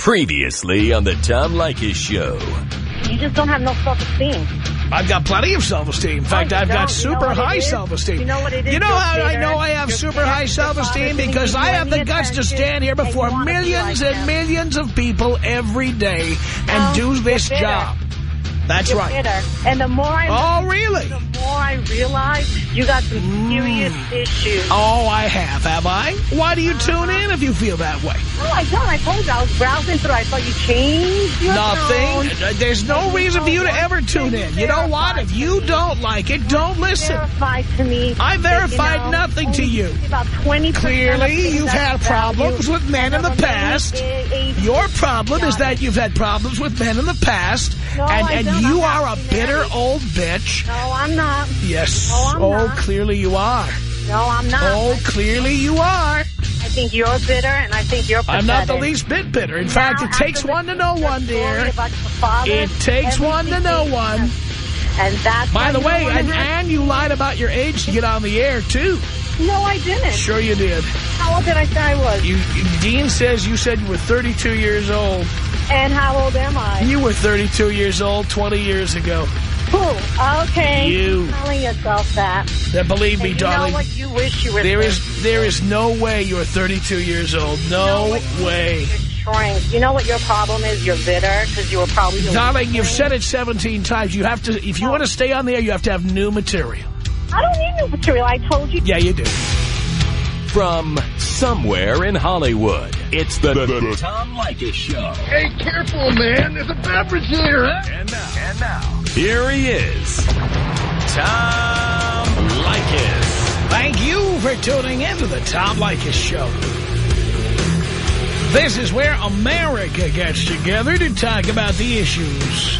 Previously on the Tom Leykis Show. You just don't have no self-esteem. I've got plenty of self-esteem. In fact, you I've got You know super high self-esteem. You know what it is? You know how I know I have You're super high self-esteem? Because I have the guts to stand here before millions like and him. millions of people every day and No, do this job. That's right. bitter. And the more I Oh, really? the more I realize you got some serious issues. Oh, I have, have I? Why do you tune in if you feel that way? No, I don't. I told you I was browsing through. I thought you changed your Nothing. Uh, There's no reason for you to ever tune in. You know what? If you don't like it, don't listen. Verified to me. I verified you know, nothing to you. About 20 Clearly, you've had problems with men in the past. Your problem is that you've had problems with men in the past, No, and, and. You are a bitter old bitch. No, I'm not. Yes. No, I'm oh, not. clearly you are. No, I'm not. Oh, clearly you are. I think you're bitter, and I think you're pathetic. I'm not the least bit bitter. In fact, it takes one to know one, dear. father, It takes one to know one. And that's By the way, and, and you lied about your age to get on the air, too. No, I didn't. Sure you did. How old did I say I was? You, Dean says you said you were 32 years old. And how old am I? You were 32 years old 20 years ago. Who? Okay. You. Keep telling yourself that. Now, believe me, darling, know what? You wish you were there is, there is no way you're 32 years old. You know No way. Shrink. You know what your problem is? You're bitter because you were probably Darling, you've said it 17 times. You have to, if you No. want to stay on the air, you have to have new material. I don't need new material. I told you. Yeah, you do. From somewhere in Hollywood, it's the, Tom Leykis Show. Hey, careful, man. There's a beverage here, huh? And now, and now, here he is, Tom Leykis. Thank you for tuning in to the Tom Leykis Show. This is where America gets together to talk about the issues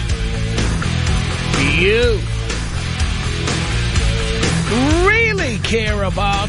you really care about.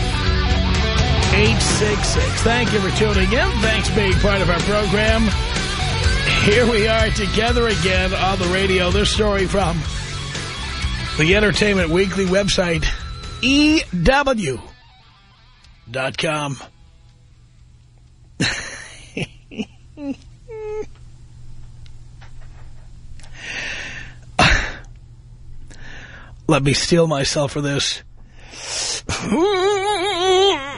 1-800-5800-866. Thank you for tuning in. Thanks for being part of our program. Here we are together again on the radio. This story from the Entertainment Weekly website, EW.com. Let me steel myself for this.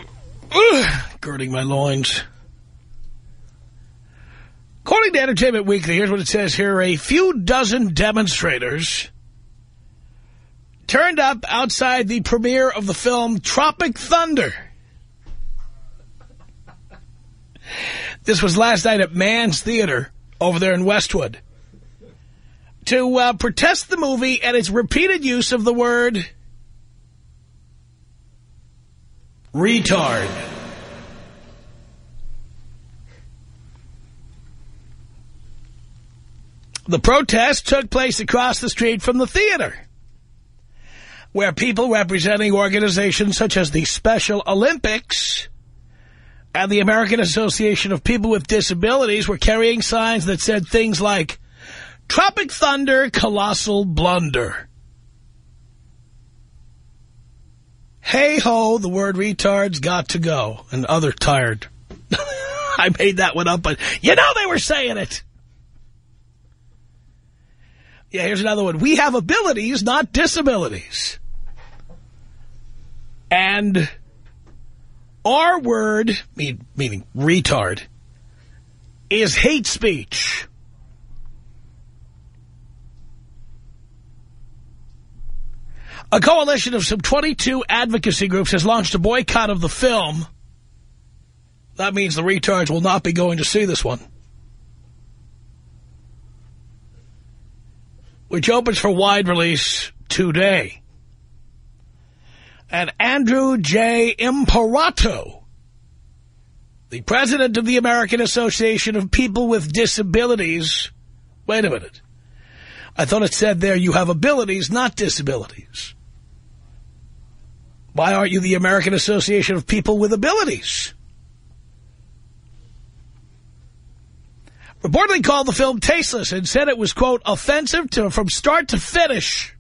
Girding my loins. According to Entertainment Weekly, here's what it says here. A few dozen demonstrators turned up outside the premiere of the film Tropic Thunder. This was last night at Mann's Theater over there in Westwood. To uh, protest the movie and its repeated use of the word retard. The protest took place across the street from the theater, where people representing organizations such as the Special Olympics and the American Association of People with Disabilities were carrying signs that said things like, Tropic Thunder, Colossal Blunder. Hey-ho, the word retard's got to go, and other tired. I made that one up, but you know they were saying it. Yeah, here's another one. We have abilities, not disabilities. And our word, mean, meaning retard, is hate speech. A coalition of some 22 advocacy groups has launched a boycott of the film. That means the retards will not be going to see this one. Which opens for wide release today. And Andrew J. Imperato, the president of the American Association of People with Disabilities. Wait a minute. I thought it said there you have abilities, not disabilities. Why aren't you the American Association of People with Abilities? Reportedly called the film tasteless and said it was, quote, offensive to, from start to finish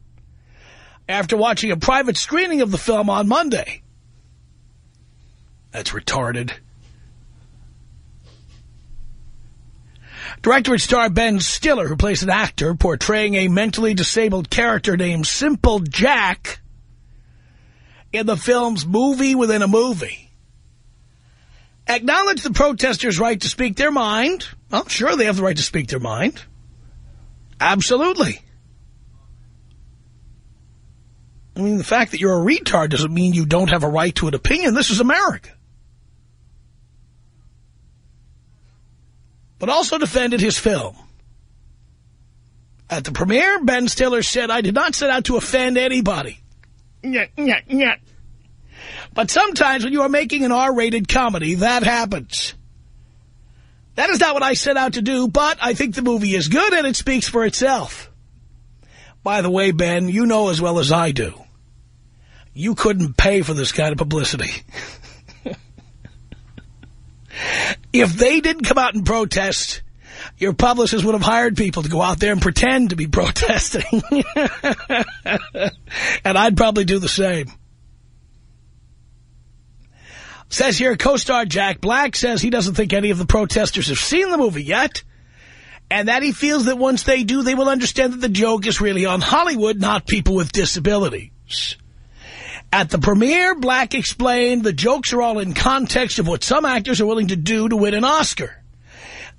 after watching a private screening of the film on Monday. That's retarded. Director and star Ben Stiller, who plays an actor portraying a mentally disabled character named Simple Jack in the film's movie within a movie, Acknowledge the protesters' right to speak their mind. Well, sure, they have the right to speak their mind. Absolutely. I mean, the fact that you're a retard doesn't mean you don't have a right to an opinion. This is America. But also defended his film. At the premiere, Ben Stiller said, I did not set out to offend anybody. But sometimes when you are making an R-rated comedy, that happens. That is not what I set out to do, but I think the movie is good and it speaks for itself. By the way, Ben, you know as well as I do, you couldn't pay for this kind of publicity. if they didn't come out and protest, your publicist would have hired people to go out there and pretend to be protesting. and I'd probably do the same. Says here, co-star Jack Black says he doesn't think any of the protesters have seen the movie yet, and that he feels that once they do, they will understand that the joke is really on Hollywood, not people with disabilities. At the premiere, Black explained the jokes are all in context of what some actors are willing to do to win an Oscar.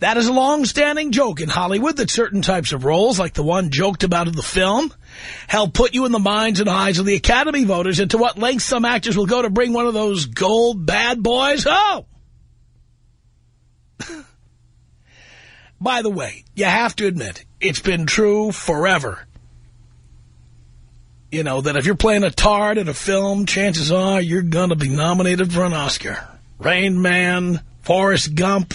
That is a long-standing joke in Hollywood that certain types of roles, like the one joked about in the film, help put you in the minds and eyes of the Academy voters into what lengths some actors will go to bring one of those gold bad boys home. By the way, you have to admit, it's been true forever you know, that if you're playing a tard in a film, chances are you're going to be nominated for an Oscar. Rain Man, Forrest Gump,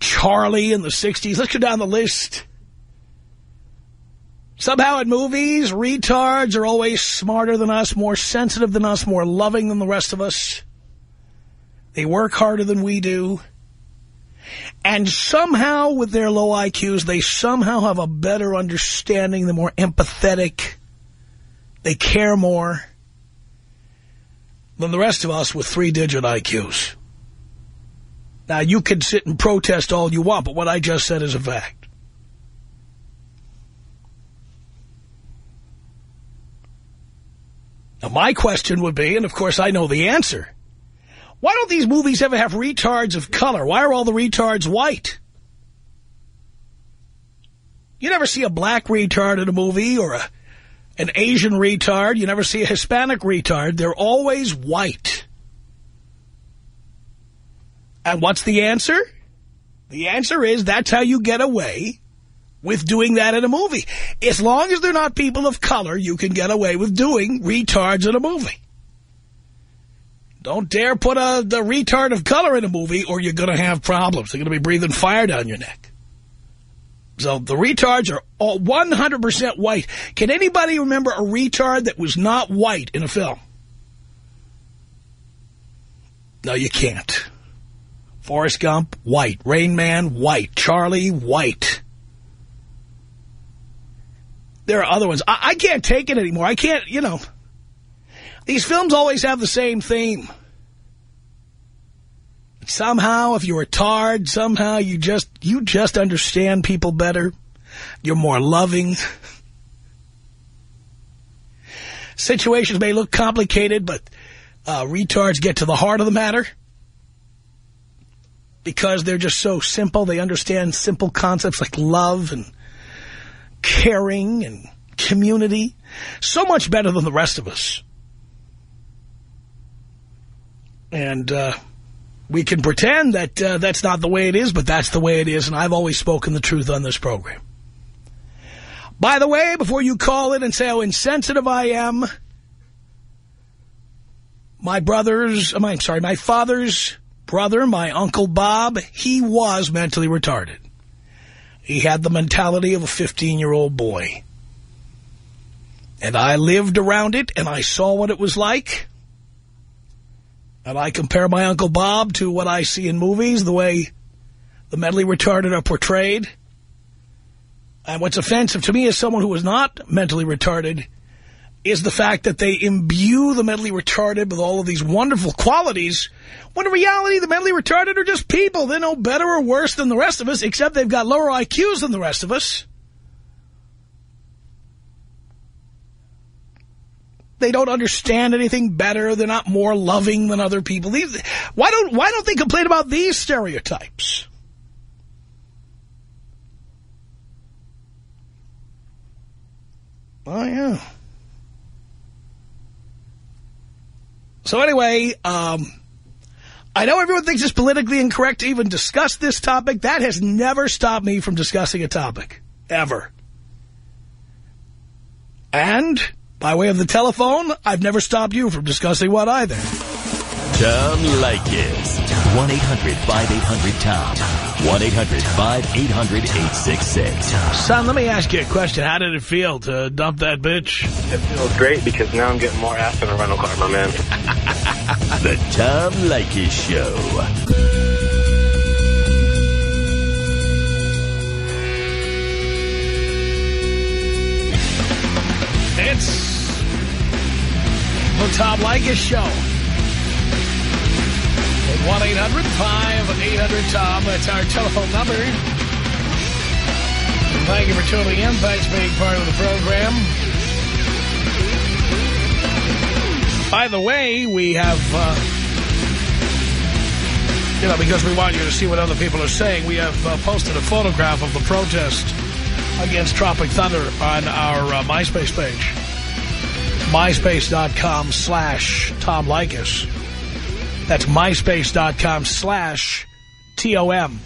Charly in the 60s. Let's go down the list. Somehow in movies, retards are always smarter than us, more sensitive than us, more loving than the rest of us. They work harder than we do. And somehow, with their low IQs, they somehow have a better understanding. They're more empathetic. They care more than the rest of us with three-digit IQs. Now, you can sit and protest all you want, but what I just said is a fact. Now, my question would be, and of course I know the answer, why don't these movies ever have retards of color? Why are all the retards white? You never see a black retard in a movie or a, an Asian retard. You never see a Hispanic retard. They're always white. And what's the answer? The answer is that's how you get away with doing that in a movie. As long as they're not people of color, you can get away with doing retards in a movie. Don't dare put a the retard of color in a movie or you're going to have problems. They're going to be breathing fire down your neck. So the retards are all 100% white. Can anybody remember a retard that was not white in a film? No, you can't. Forrest Gump, white. Rain Man, white. Charly, white. There are other ones. I, I can't take it anymore. I can't, you know... These films always have the same theme. Somehow, if you're a tard, somehow you just you just understand people better. You're more loving. Situations may look complicated, but uh, retards get to the heart of the matter. Because they're just so simple. They understand simple concepts like love and caring and community. So much better than the rest of us. And uh, we can pretend that uh, that's not the way it is, but that's the way it is, and I've always spoken the truth on this program. By the way, before you call in and say how insensitive I am, my brother's, I'm sorry, my father's brother, my Uncle Bob, he was mentally retarded. He had the mentality of a 15-year-old boy. And I lived around it, and I saw what it was like. And I compare my Uncle Bob to what I see in movies, the way the mentally retarded are portrayed. And what's offensive to me as someone who is not mentally retarded is the fact that they imbue the mentally retarded with all of these wonderful qualities, when in reality the mentally retarded are just people. They're no better or worse than the rest of us, except they've got lower IQs than the rest of us. They don't understand anything better. They're not more loving than other people. These, why don't why don't they complain about these stereotypes? Oh, yeah. So anyway, um, I know everyone thinks it's politically incorrect to even discuss this topic. That has never stopped me from discussing a topic. Ever. And, by way of the telephone, I've never stopped you from discussing what either. Tom Leykis. 1-800-5800-TOM. 1-800-5800-866. Son, let me ask you a question. How did it feel to dump that bitch? It feels great because now I'm getting more ass in a rental car, my man. The Tom Leykis Show. It's the Tom Leykis Show. At 1-800-5800-TOM. That's our telephone number. Thank you for tuning in. Thanks for being part of the program. By the way, we have, uh, you know, because we want you to see what other people are saying, we have uh, posted a photograph of the protest against Tropic Thunder on our uh, MySpace page. MySpace.com slash Tom Leykis. That's myspace.com slash T-O-M-L-E-Y-K-I-S.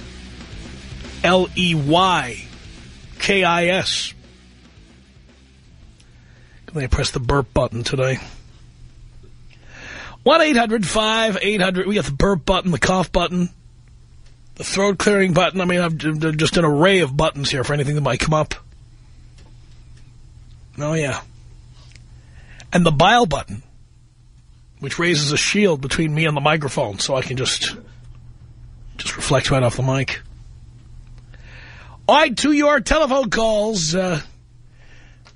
Can they press the burp button today? 1-800-5800. We got the burp button, the cough button, the throat clearing button. I mean, I've just an array of buttons here for anything that might come up. Oh, yeah. And the bile button which raises a shield between me and the microphone so I can just just reflect right off the mic. All right, to your telephone calls. Uh,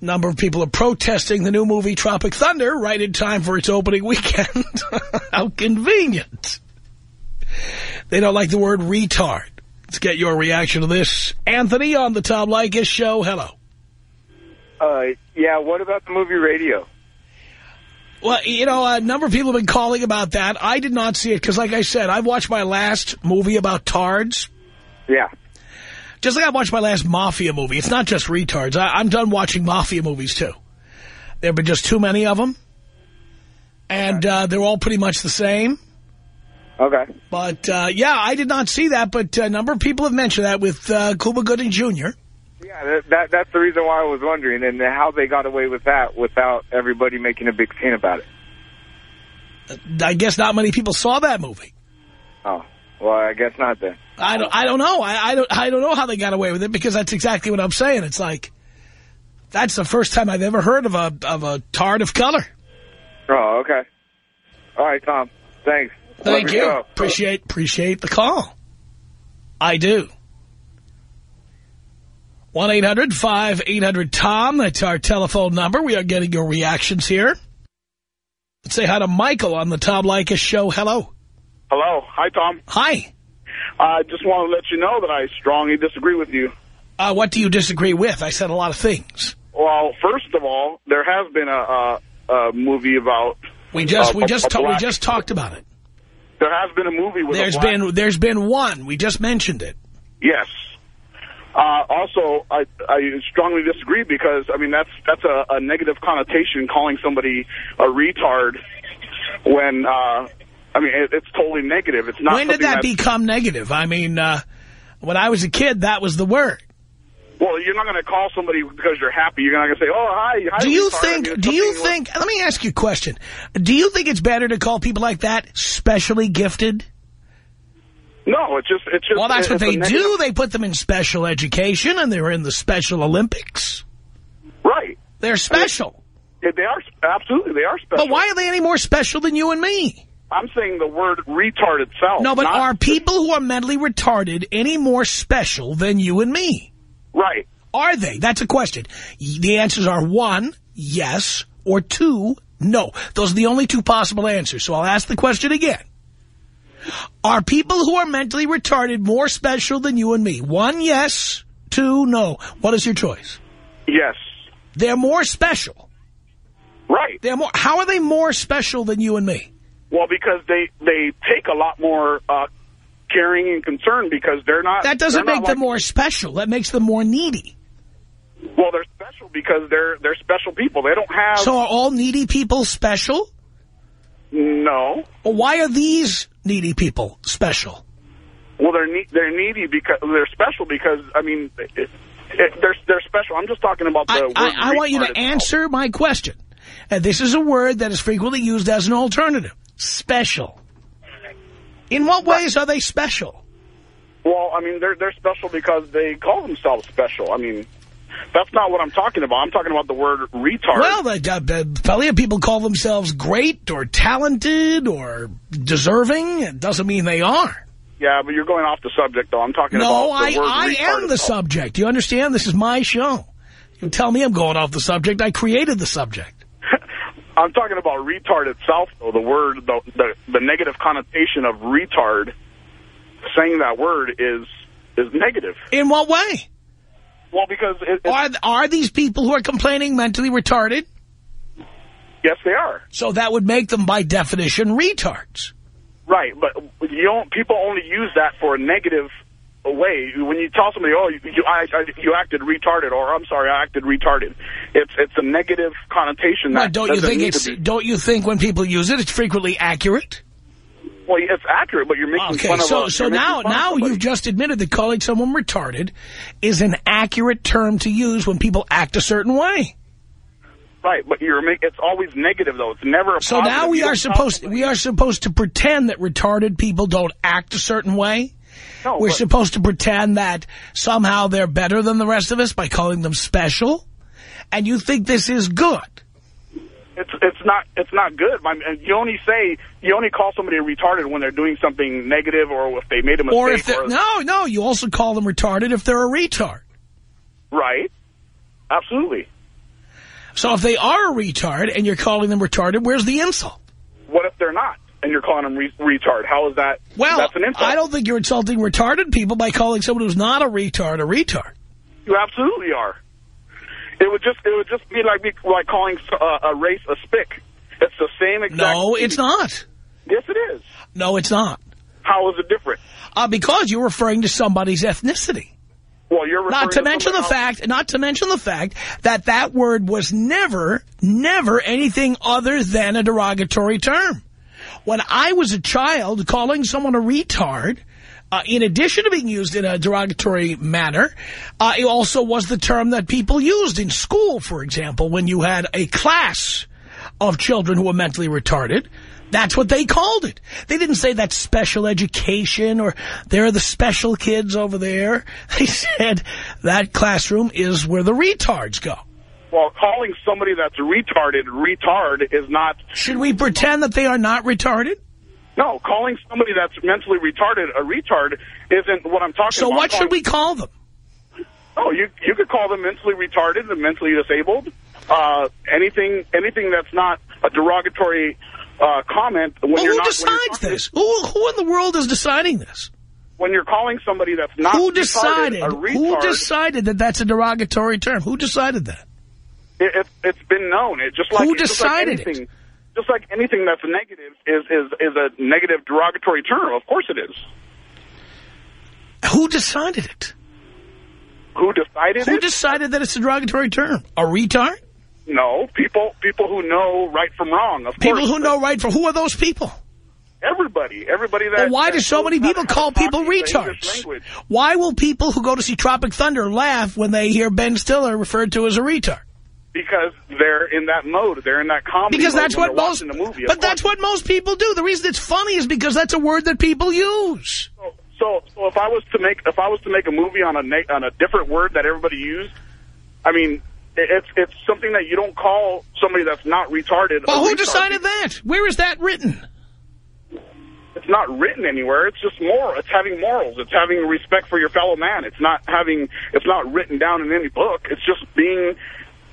number of people are protesting the new movie Tropic Thunder right in time for its opening weekend. How convenient. They don't like the word retard. Let's get your reaction to this. Anthony on the Tom Leykis show. Hello. Uh, yeah, what about the movie Radio? Well, you know, a number of people have been calling about that. I did not see it because, like I said, I've watched my last movie about tards. Yeah. Just like I watched my last Mafia movie. It's not just retards. I, am done watching Mafia movies, too. There have been just too many of them. And uh, they're all pretty much the same. Okay. But, uh, yeah, I did not see that. But a number of people have mentioned that with uh, Cuba Gooding Jr., yeah, that, that that's the reason why I was wondering, and how they got away with that without everybody making a big scene about it. Uh, I guess not many people saw that movie. Oh, well, I guess not then. I don't. I don't know. I, I don't. I don't know how they got away with it because that's exactly what I'm saying. It's like that's the first time I've ever heard of a of a tard of color. Oh, okay. All right, Tom. Thanks. Thank you. Appreciate appreciate the call. I do. 1-800-5800-TOM. That's our telephone number. We are getting your reactions here. Let's say hi to Michael on the Tom Leykis show. Hello. Hello. Hi, Tom. Hi. I just want to let you know that I strongly disagree with you. Uh, what do you disagree with? I said a lot of things. Well, first of all, there has been a, a, a movie about... We just uh, we just we just talked about it. There has been a movie with There's been there's been one. We just mentioned it. Yes. Uh, also, I, I strongly disagree because, I mean, that's that's a, a negative connotation calling somebody a retard when, uh, I mean, it, it's totally negative. It's not When did that become negative? I mean, uh, when I was a kid, that was the word. Well, you're not going to call somebody because you're happy. You're not going to say, oh, hi, hi Do you retard. think, I mean, do you think, let me ask you a question. Do you think it's better to call people like that specially gifted? No, it's just it's just. Well, that's what they do. They put them in special education, and they're in the Special Olympics. Right. They're special. Yeah, They are absolutely they are special. But why are they any more special than you and me? I'm saying the word retard itself. No, but are people who are mentally retarded any more special than you and me? right? Are they? That's a question. The answers are one, yes, or two, no. Those are the only two possible answers. So I'll ask the question again. Are people who are mentally retarded more special than you and me? One, yes, two, no. What is your choice? Yes. They're more special. Right. They're more. How are they more special than you and me? Well, because they they take a lot more uh, caring and concern because they're not. That doesn't make them like- more special. That makes them more needy. Well, they're special because they're they're special people. They don't have. So are all needy people special? No. Or why are these needy people special? Well, they're ne they're needy because they're special because I mean it, it, they're they're special. I'm just talking about the I, word. I, I want you to answer my question. And this is a word that is frequently used as an alternative. Special. In what ways are they special? Well, I mean they're they're special because they call themselves special. I mean. That's not what I'm talking about. I'm talking about the word retard. Well, the, uh, plenty of people call themselves great or talented or deserving. It doesn't mean they are. yeah, but you're going off the subject, though. I'm talking No, about the I, word I retard am the subject. You understand? This is my show. You tell me I'm going off the subject. I created the subject. I'm talking about retard itself, though. The word, the, the the negative connotation of retard, saying that word is is negative. In what way? Well, because it, Are, are these people who are complaining mentally retarded? yes, they are So that would make them, by definition, retards. right, but you don't. People only use that for a negative way. When you tell somebody, "Oh, you you, I, I, you acted retarded," or "I'm sorry, I acted retarded," it's it's a negative connotation. That don't you think it's? Don't you think when people use it, it's frequently accurate? Well, it's accurate, but you're making Okay, fun of. so a, so you're now now you've just admitted that calling someone retarded is an accurate term to use when people act a certain way. right, but you're making. It's always negative, though. It's never. A So now we are supposed we are supposed to pretend that retarded people don't act a certain way. No, We're supposed to pretend that somehow they're better than the rest of us by calling them special. And you think this is good. It's it's not it's not good. You only say you only call somebody retarded when they're doing something negative or if they made a mistake. Or if they're, no, no, you also call them retarded if they're a retard. right, absolutely. So if they are a retard and you're calling them retarded, where's the insult? What if they're not and you're calling them re retard? How is that? Well, that's an insult. I don't think you're insulting retarded people by calling someone who's not a retard a retard. You absolutely are. It would just it would just be like be like calling uh, a race a spick. It's the same exact. No, thing. it's not. Yes, it is. No, it's not. How is it different? Uh, because you're referring to somebody's ethnicity. Well, you're referring Not to mention the somebody- fact, not to mention the fact that that word was never, never anything other than a derogatory term. When I was a child, calling someone a retard, uh, in addition to being used in a derogatory manner, uh, it also was the term that people used in school, for example, when you had a class of children who were mentally retarded. That's what they called it. They didn't say that's special education or there are the special kids over there. They said that classroom is where the retards go. Well, calling somebody that's retarded retard is not. Should we pretend that they are not retarded? No, calling somebody that's mentally retarded a retard isn't what I'm talking So about. So what should we call them? Oh, you you could call them mentally retarded and mentally disabled. Uh, anything anything that's not a derogatory uh, comment. When Well, you're who not, decides this? Who, who in the world is deciding this? When you're calling somebody that's not Who retarded decided? a Who decided that that's a derogatory term? Who decided that? it, it, it's been known. It just like Who just like decided it? Just like anything that's negative is is is a negative derogatory term. Of course it is. Who decided it? Who decided it? Who it? decided that it's a derogatory term? A retard? no, people people who know right from wrong. Of course. People course, who know right from who are those people? everybody, everybody that. Well, why do so many people call people retards? Why will people who go to see Tropic Thunder laugh when they hear Ben Stiller referred to as a retard? Because they're in that mode. They're in that comedy Because mode that's what most, the movie. but that's what most people do. The reason it's funny is because that's a word that people use. So, So if I was to make if I was to make a movie on a na on a different word that everybody used, I mean, it- it's it's something that you don't call somebody that's not retarded. Well, who retard. decided that? Where is that written? It's not written anywhere. It's just moral. It's having morals. It's having respect for your fellow man. It's not having. It's not written down in any book. It's just being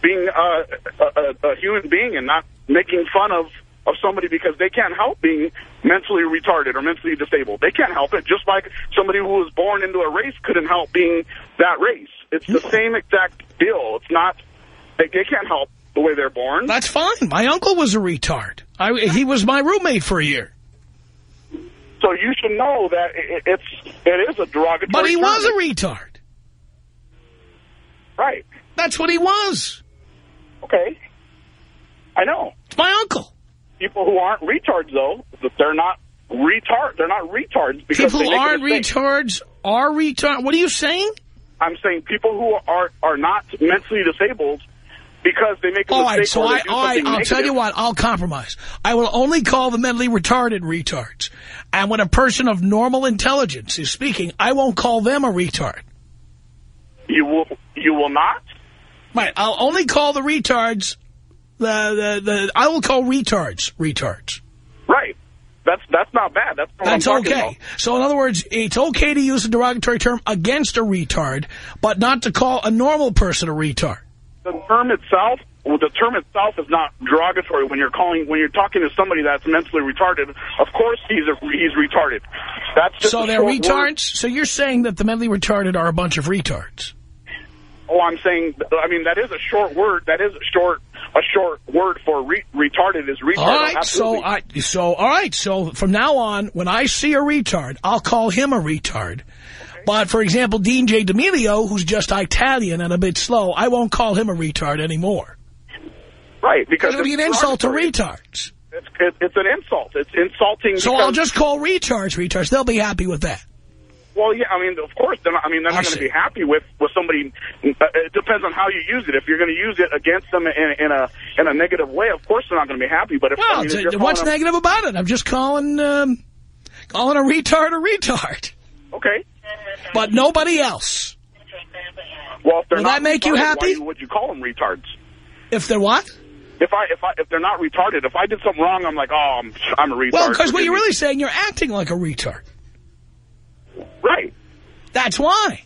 being uh, a, a, a human being and not making fun of of somebody because they can't help being mentally retarded or mentally disabled. They can't help it. Just like somebody who was born into a race couldn't help being that race. It's the same exact deal. It's not. They, they can't help the way they're born. That's fine. My uncle was a retard. I, he was my roommate for a year. So you should know that it, it's it is a derogatory. But he term. was a retard. right. That's what he was. Okay. I know. It's my uncle. People who aren't retards, though, that they're not retard. They're not retards because People who aren't retards are retard. What are you saying? I'm saying people who are are not mentally disabled because they make a All mistake right, so I, all right, I'll negative. tell you what, I'll compromise. I will only call the mentally retarded retards. And when a person of normal intelligence is speaking, I won't call them a retard. You will. You will not. Right, I'll only call the retards, the, the, the, I will call retards retards. Right. That's that's not bad. That's That's okay. about. So in other words, it's okay to use a derogatory term against a retard, but not to call a normal person a retard. The term itself. Well, the term itself is not derogatory when you're calling when you're talking to somebody that's mentally retarded. Of course, he's a, he's retarded. That's just So they're short word. retards? So you're saying that the mentally retarded are a bunch of retards? Oh, I'm saying, I mean, that is a short word. That is a short, a short word for re retarded is retarded. All right, Absolutely. so I so all right, so from now on, when I see a retard, I'll call him a retard. But for example, Dean J. D'Amelio, who's just Italian and a bit slow, I won't call him a retard anymore. right, because to be an insult to retards. It's, it's an insult. It's insulting. So I'll just call retards retards. They'll be happy with that. Well, yeah, I mean, of course, they're not, I mean, they're not going to be happy with with somebody. Uh, it depends on how you use it. If you're going to use it against them in, in a in a negative way, of course, they're not going to be happy. But if, I mean, if you're what's calling them- negative about it? I'm just calling um, calling a retard a retard, Okay. but nobody else. Well, if they're Will not that make you happy? Why would you call them retards? If they're what? If I if I if they're not retarded, if I did something wrong, I'm like, oh, I'm I'm a retard. Well, because what you're me. really saying, you're acting like a retard. That's why.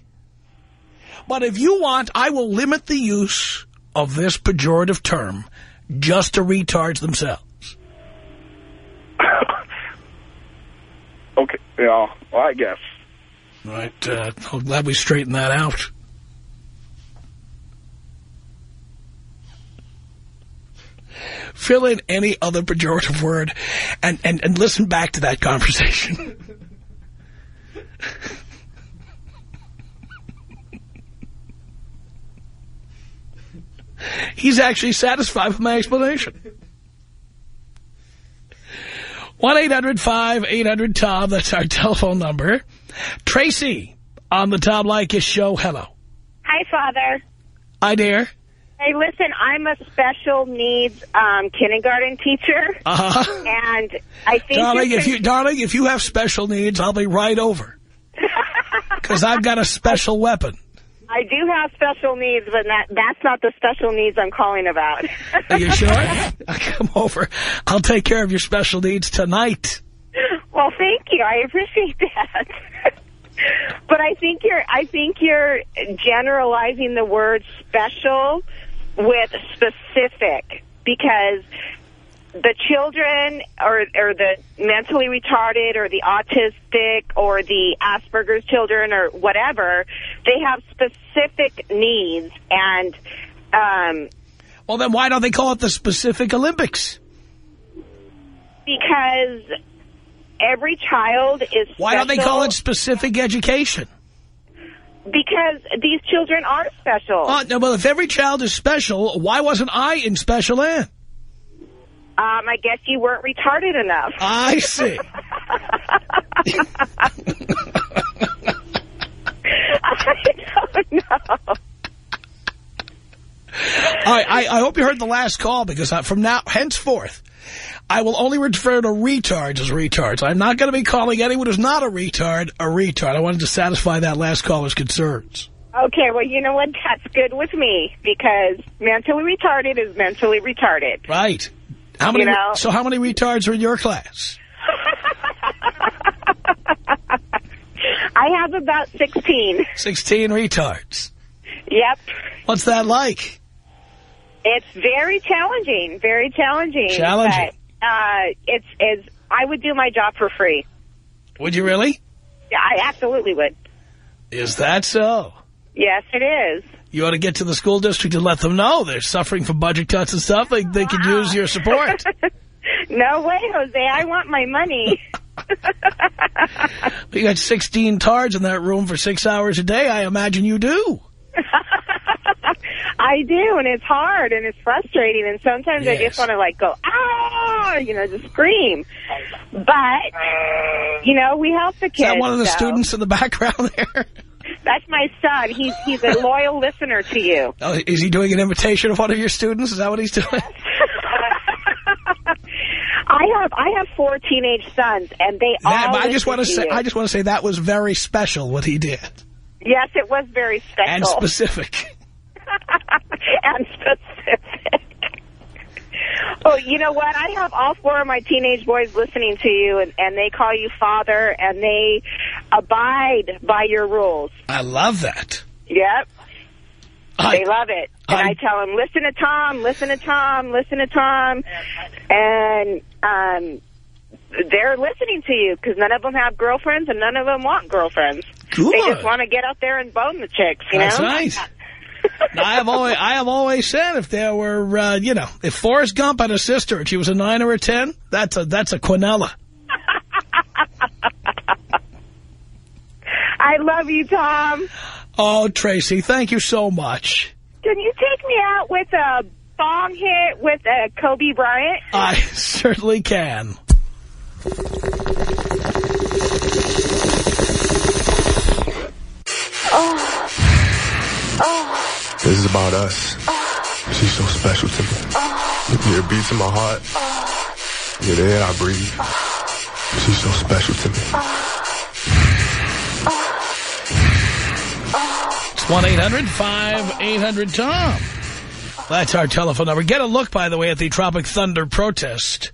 But if you want, I will limit the use of this pejorative term just to retards themselves. Okay. Yeah. Well, I guess. All right. Uh, I'm glad we straightened that out. Fill in any other pejorative word and, and, and listen back to that conversation. He's actually satisfied with my explanation. 1-800-5800-TOM. That's our telephone number. Tracy on the Tom Leykis show. Hello. Hi, Father. Hi, dear. Hey, listen, I'm a special needs um, kindergarten teacher, Uh-huh. and I think Darling, if you, darling, if you have special needs, I'll be right over. Because I've got a special weapon. I do have special needs, but that, that's not the special needs I'm calling about. Are you sure? I'll come over. I'll take care of your special needs tonight. well, thank you. I appreciate that. but I think you're I think you're generalizing the word special with specific because the children or or the mentally retarded or the autistic or the Asperger's children or whatever, they have specific needs and um Well, then why don't they call it the Specific Olympics? because every child is Why don't they call it specific education? because these children are special. Uh, no, well, if every child is special, why wasn't I in special ed? Um, I guess you weren't retarded enough. I see. I don't know. All right, I, I hope you heard the last call because I, from now henceforth, I will only refer to retards as retards. I'm not going to be calling anyone who's not a retard a retard. I wanted to satisfy that last caller's concerns. Okay, well, you know what? That's good with me because mentally retarded is mentally retarded. Right. How many? You know? So how many retards are in your class? I have about 16. 16 retards. Yep. What's that like? It's very challenging, very challenging. Challenging. But, uh, it's, it's, I would do my job for free. Would you really? Yeah, I absolutely would. Is that so? Yes, it is. You ought to get to the school district and let them know they're suffering from budget cuts and stuff. They, they could use your support. No way, Jose. I want my money. you got 16 tards in that room for six hours a day. I imagine you do. I do, and it's hard, and it's frustrating, and sometimes I just want to, like, go, ah, you know, just scream. But, you know, we help the Is kids. that one of the so- students in the background there? That's my son. He's he's a loyal listener to you. Oh, is he doing an imitation of one of your students? Is that what he's doing? I have I have four teenage sons, and they That- all I just want to say, you. I just want to say that was very special what he did Yes, it was very special. and specific. and specific. Oh, you know what? I have all four of my teenage boys listening to you, and, and they call you father, and they abide by your rules. I love that. Yep, I, they love it. And I- I, tell them, listen to Tom, listen to Tom, listen to Tom, and um, they're listening to you because none of them have girlfriends, and none of them want girlfriends. They just want to get out there and bone the chicks, you That's know? right. I have always, I have always said if there were, uh, you know, if Forrest Gump had a sister and she was a nine or a ten, that's a that's a Quinella. I love you, Tom. Oh, Tracy, thank you so much. Can you take me out with a bong hit with a Kobe Bryant? I certainly can. This is about us. She's so special to me. You're in my heart. You're the air I breathe. She's so special to me. It's 1-800-5800-TOM. That's our telephone number. Get a look, by the way, at the Tropic Thunder protest.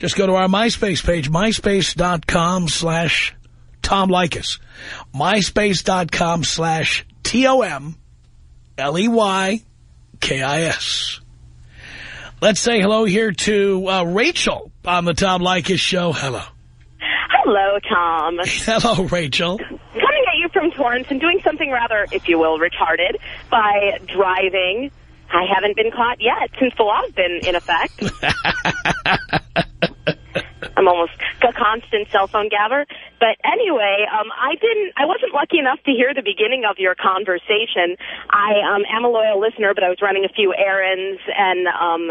Just go to our MySpace page, myspace.com slash Tom Leykis. myspace.com slash T-O-M-L-E-Y-K-I-S. Let's say hello here to uh, Rachel on the Tom Leykis show. Hello. Hello, Tom. Hello, Rachel. Coming at you from Torrance and doing something rather, if you will, retarded by driving. I haven't been caught yet since the law's been in effect. I'm almost a constant cell phone gabber. But anyway, um, I didn't. I wasn't lucky enough to hear the beginning of your conversation. I um, am a loyal listener, but I was running a few errands and um,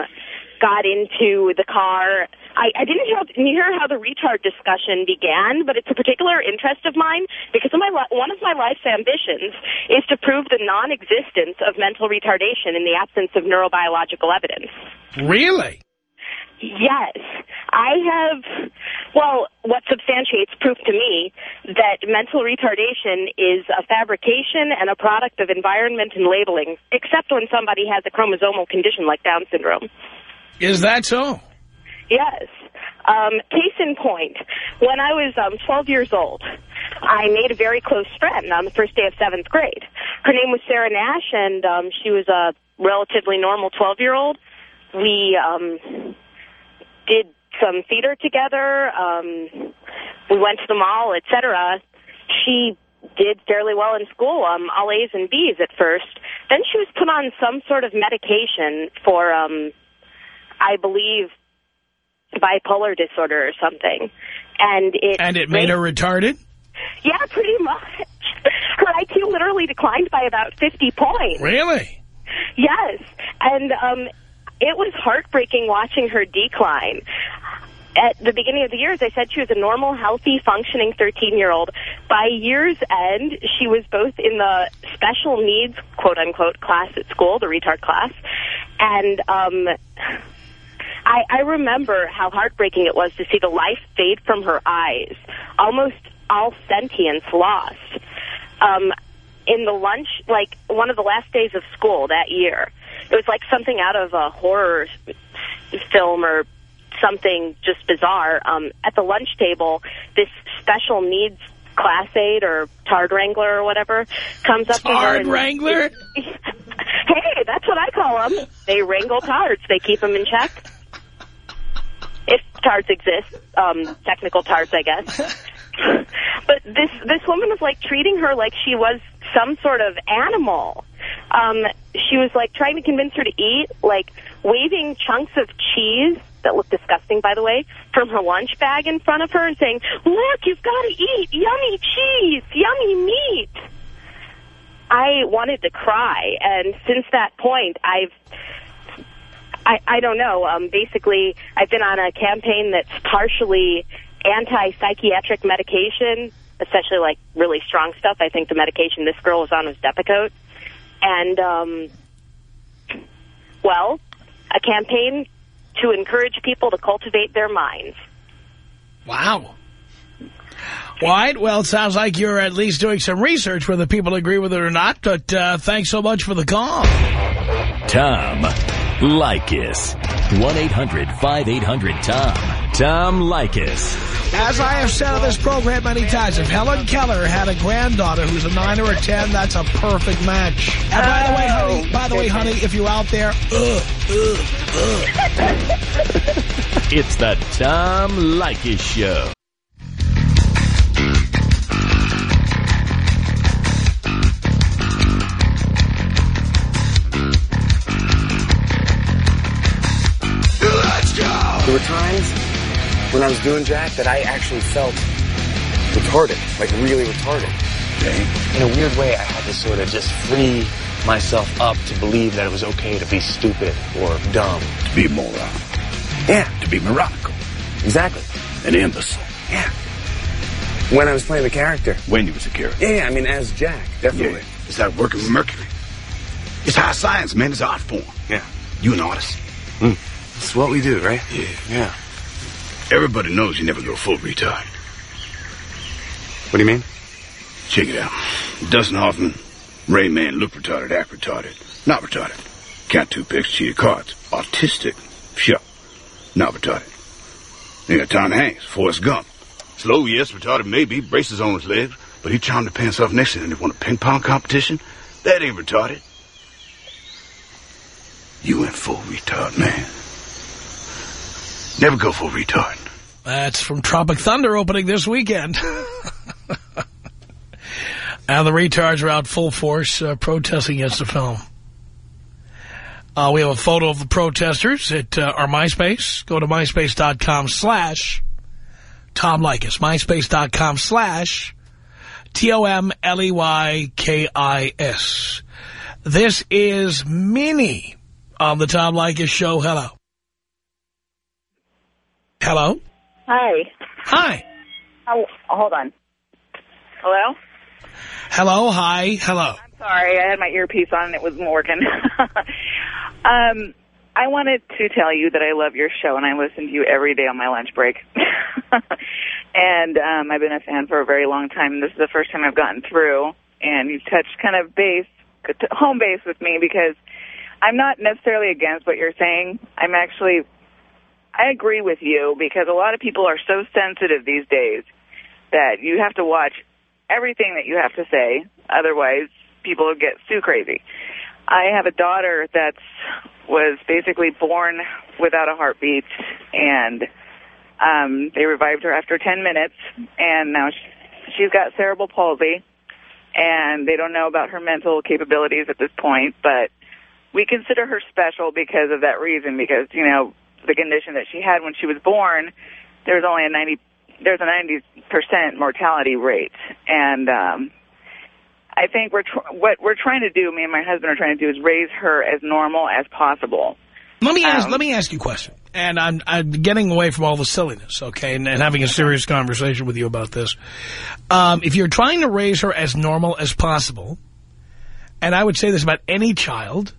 got into the car. I, I didn't hear, hear how the retard discussion began, but it's a particular interest of mine because of my one of my life's ambitions is to prove the non-existence of mental retardation in the absence of neurobiological evidence. Really? Yes. I have, well, what substantiates proof to me that mental retardation is a fabrication and a product of environment and labeling, except when somebody has a chromosomal condition like Down syndrome. Is that so? Yes. Um, case in point, when I was um, 12 years old, I made a very close friend on the first day of seventh grade. Her name was Sarah Nash, and um, she was a relatively normal 12-year-old. We um, did some theater together. Um, we went to the mall, etc. She did fairly well in school, um, all A's and B's at first. Then she was put on some sort of medication for, um, I believe, bipolar disorder or something. And it And it made her retarded? Yeah, pretty much. Her IQ literally declined by about 50 points. Really? Yes. And um, it was heartbreaking watching her decline. At the beginning of the year, as I said, she was a normal, healthy, functioning 13-year-old. By year's end, she was both in the special needs, quote-unquote, class at school, the retard class, and um, I, I remember how heartbreaking it was to see the life fade from her eyes, almost all sentience lost. Um, in the lunch, like one of the last days of school that year, it was like something out of a horror film or something just bizarre. Um, at the lunch table, this special needs class aide or tard wrangler or whatever comes up tard to her. Tard wrangler? hey, that's what I call them. They wrangle tards. They keep them in check. If tards exist. Um, technical tards, I guess. but this this woman was like treating her like she was some sort of animal. Um, she was like trying to convince her to eat, like waving chunks of cheese that looked disgusting, by the way, from her lunch bag in front of her and saying, look, you've got to eat yummy cheese, yummy meat. I wanted to cry, and since that point, I've I, I don't know. Um, basically, I've been on a campaign that's partially anti-psychiatric medication, especially like really strong stuff. I think the medication this girl was on was Depakote. And, um, well, a campaign to encourage people to cultivate their minds. Wow. All right. Well, it sounds like you're at least doing some research whether people agree with it or not. But uh, thanks so much for the call. Tom Leykis. 1-800-5800-TOM. Tom Leykis. As I have said on this program many times, if Helen Keller had a granddaughter who's a 9 or a 10, that's a perfect match. And by the way, honey, by the way, honey, if you're out there, uh, uh, uh. it's the Tom Leykis Show. There were times when I was doing Jack that I actually felt retarded, like really retarded. Okay. In a weird way, I had to sort of just free myself up to believe that it was okay to be stupid or dumb. To be moron. Yeah. To be moronical. Exactly. An imbecile. Yeah. When I was playing the character. When you was a character. Yeah, I mean, as Jack, definitely. Yeah. Is that working with Mercury? It's high science, man. It's art form. Yeah. You an artist. Mm. It's what we do, right? Yeah. Yeah. Everybody knows you never go full retard. What do you mean? Check it out. Dustin Hoffman, Rain Man, look retarded, act retarded. Not retarded. Count two picks, cheated cards. Autistic. Sure. Not retarded. You got Tom Hanks, Forrest Gump. Slow, yes, retarded maybe, braces on his legs, but he charmed the pants off next to him and won a ping pong competition. That ain't retarded. You went full retard, man. Never go full retard. That's from Tropic Thunder opening this weekend. and the retards are out full force uh, protesting against the film. Uh, we have a photo of the protesters at uh, our MySpace. Go to myspace.com slash Tom Leykis. MySpace.com slash T-O-M-L-E-Y-K-I-S. This is Minnie on the Tom Leykis Show. Hello. Hello? Hi. Hi. Oh, hold on. Hello? Hello, hi, hello. I'm sorry, I had my earpiece on and it wasn't working. um, I wanted to tell you that I love your show and I listen to you every day on my lunch break. and um, I've been a fan for a very long time. This is the first time I've gotten through and you've touched kind of base, home base with me because I'm not necessarily against what you're saying. I'm actually I agree with you because a lot of people are so sensitive these days that you have to watch everything that you have to say. Otherwise, people get too crazy. I have a daughter that was basically born without a heartbeat, and um, they revived her after 10 minutes, and now she's got cerebral palsy, and they don't know about her mental capabilities at this point, but we consider her special because of that reason, because, you know, the condition that she had when she was born, there was only a 90 there's a 90% mortality rate. And um, I think we're tr what we're trying to do, me and my husband are trying to do, is raise her as normal as possible. Let me ask. Um, let me ask you a question. And I'm, I'm getting away from all the silliness, okay, and, and having a serious conversation with you about this. Um, if you're trying to raise her as normal as possible, and I would say this about any child,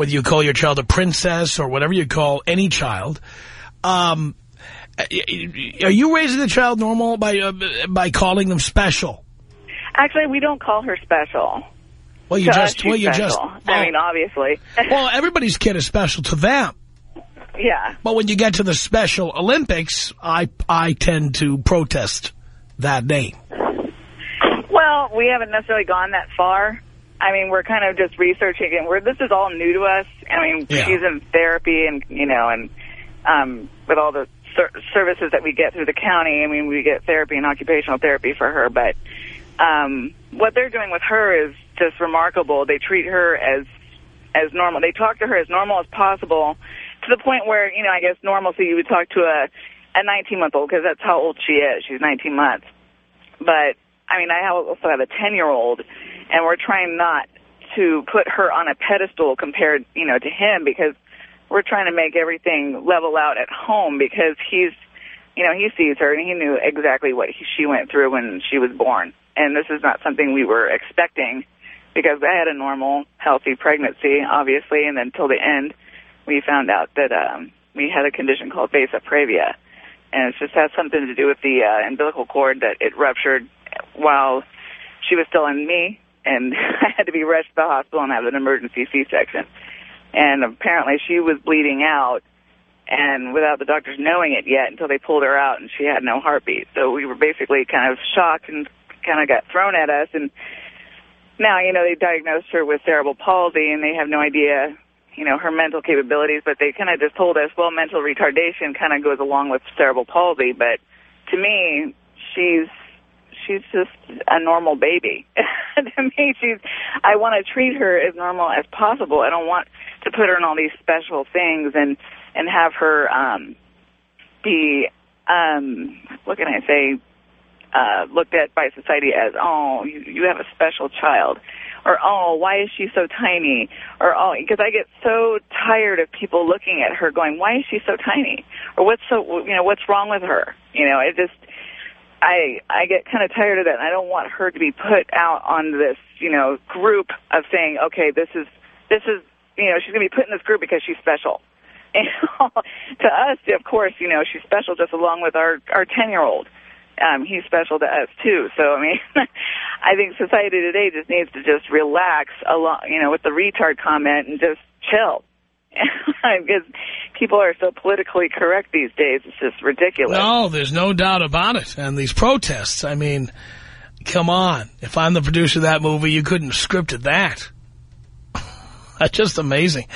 whether you call your child a princess or whatever you call any child. Um, are you raising the child normal by uh, by calling them special? Actually, we don't call her special. Well, you To just, well, you special. just I mean, obviously. well everybody's kid is special to them. yeah. But when you get to the Special Olympics, I I tend to protest that name. Well, we haven't necessarily gone that far. I mean, we're kind of just researching, and we're this is all new to us. I mean, Yeah. she's in therapy, and you know, and um, with all the ser services that we get through the county. I mean, we get therapy and occupational therapy for her, but um, what they're doing with her is just remarkable. They treat her as as normal. They talk to her as normal as possible, to the point where you know, I guess normalcy you would talk to a a 19 month old because that's how old she is. She's 19 months, but I mean, I also have a 10 year old, and we're trying not to put her on a pedestal compared, you know, to him because we're trying to make everything level out at home because he's, you know, he sees her and he knew exactly what he, she went through when she was born. And this is not something we were expecting because I had a normal, healthy pregnancy, obviously, and then till the end, we found out that um, we had a condition called vasa previa. And it just has something to do with the uh, umbilical cord that it ruptured while she was still in me, and I had to be rushed to the hospital and have an emergency C-section. And apparently she was bleeding out, and without the doctors knowing it yet until they pulled her out, and she had no heartbeat. So we were basically kind of shocked and kind of got thrown at us. And now, you know, they diagnosed her with cerebral palsy, and they have no idea, you know, her mental capabilities, but they kind of just told us, well, mental retardation kind of goes along with cerebral palsy. But to me, she's she's just a normal baby. to me, she's. I want to treat her as normal as possible. I don't want to put her in all these special things and and have her um, be um, what can I say uh, looked at by society as oh you you have a special child or oh why is she so tiny or oh because I get so tired of people looking at her going why is she so tiny or what's so you know what's wrong with her you know it just I I get kind of tired of that. And I don't want her to be put out on this, you know, group of saying, okay, this is this is, you know, she's going to be put in this group because she's special. And to us, of course, you know, she's special just along with our our ten year old. Um, he's special to us too. So I mean, I think society today just needs to just relax along, you know, with the retard comment and just chill. because people are so politically correct these days. It's just ridiculous. No, there's no doubt about it. And these protests, I mean, come on. If I'm the producer of that movie, you couldn't have scripted that. That's just amazing.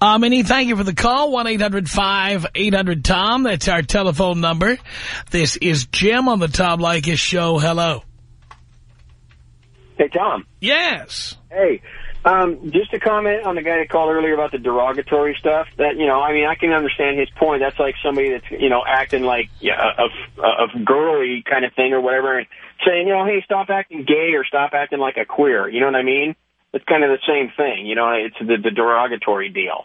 Um, and thank you for the call, 1-800-5800-TOM. That's our telephone number. This is Jim on the Tom Leykis Show. Hello. Hey, Tom. Yes. Hey, um, just to comment on the guy that called earlier about the derogatory stuff. That you know, I mean, I can understand his point. That's like somebody that's you know acting like yeah, a, a, girly kind of thing or whatever, and saying you know, hey, stop acting gay or stop acting like a queer. You know what I mean? It's kind of the same thing. You know, it's the, the derogatory deal.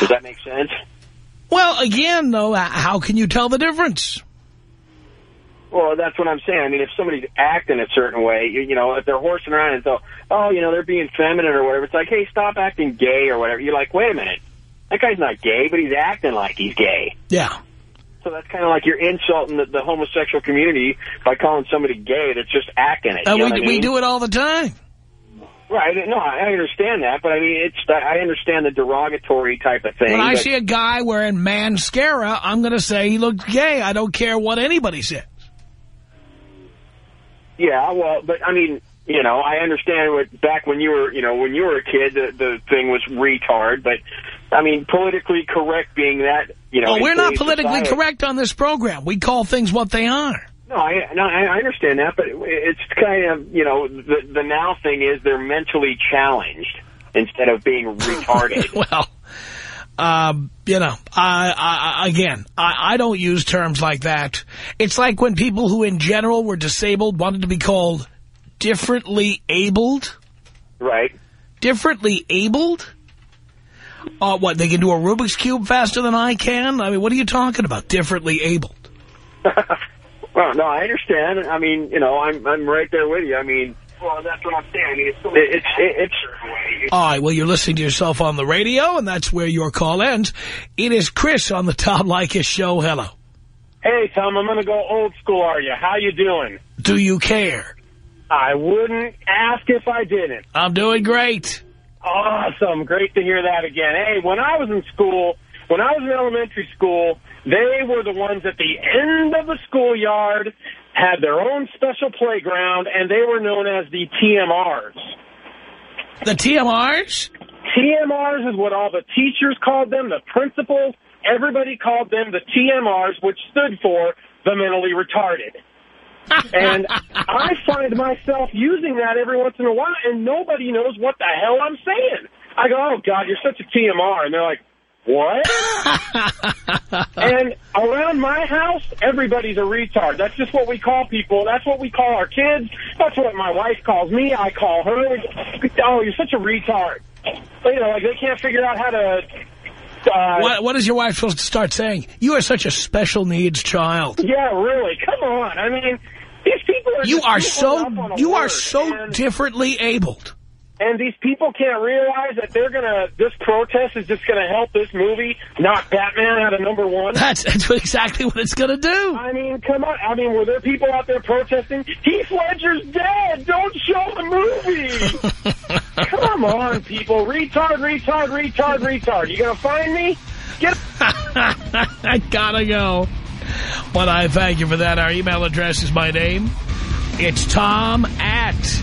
Does that make sense? Well, again, though, how can you tell the difference? Well, that's what I'm saying. I mean, if somebody's acting a certain way, you, you know, if they're horsing around and so, oh, you know, they're being feminine or whatever, it's like, hey, stop acting gay or whatever. You're like, wait a minute. That guy's not gay, but he's acting like he's gay. Yeah. So that's kind of like you're insulting the, the homosexual community by calling somebody gay that's just acting it. And you we, know what I we do it all the time. Right. No, I understand that, but I mean, it's I understand the derogatory type of thing. When I see a guy wearing mascara, I'm going to say he looks gay. I don't care what anybody says. Yeah, well, but I mean, you know, I understand what back when you were, you know, when you were a kid, the, the thing was retard. But I mean, politically correct being that, you know, well, we're not politically society- correct on this program. We call things what they are. No, I no, I I understand that, but it's kind of, you know, the the now thing is they're mentally challenged instead of being retarded. well, um, you know, I, I, again, I, I don't use terms like that. It's like when people who in general were disabled wanted to be called differently abled. Right. Differently abled? Uh, what, they can do a Rubik's Cube faster than I can? I mean, what are you talking about, differently abled? Well, no, I understand. I mean, you know, I'm I'm right there with you. I mean, Well, that's what I'm saying. It's, it's, it's, All right, well, you're listening to yourself on the radio, and that's where your call ends. It is Chris on the Tom Leykis show. Hello. Hey, Tom, I'm going to go old school, are you? How you doing? Do you care? I wouldn't ask if I didn't. I'm doing great. Awesome. Great to hear that again. Hey, when I was in school, when I was in elementary school, they were the ones at the end of the schoolyard, had their own special playground, and they were known as the TMRs. The TMRs? TMRs is what all the teachers called them, the principals, everybody called them the TMRs, which stood for the mentally retarded. and I find myself using that every once in a while, and nobody knows what the hell I'm saying. I go, oh, God, you're such a TMR. And they're like, what? and around my house, everybody's a retard. That's just what we call people. That's what we call our kids. That's what my wife calls me. I call her. Oh, you're such a retard. You know, like they can't figure out how to uh, what, what is your wife supposed to start saying? You are such a special needs child. Yeah, really. Come on. I mean, these people are You are so up on a you are so differently abled. And these people can't realize that they're gonna. This protest is just gonna help this movie knock Batman out of number one. That's that's exactly what it's going to do. I mean, come on. I mean, were there people out there protesting? Heath Ledger's dead. Don't show the movie. come on, people. Retard, retard, retard, retard. You gonna find me? Get. I gotta go. But I thank you for that. Our email address is my name. It's Tom at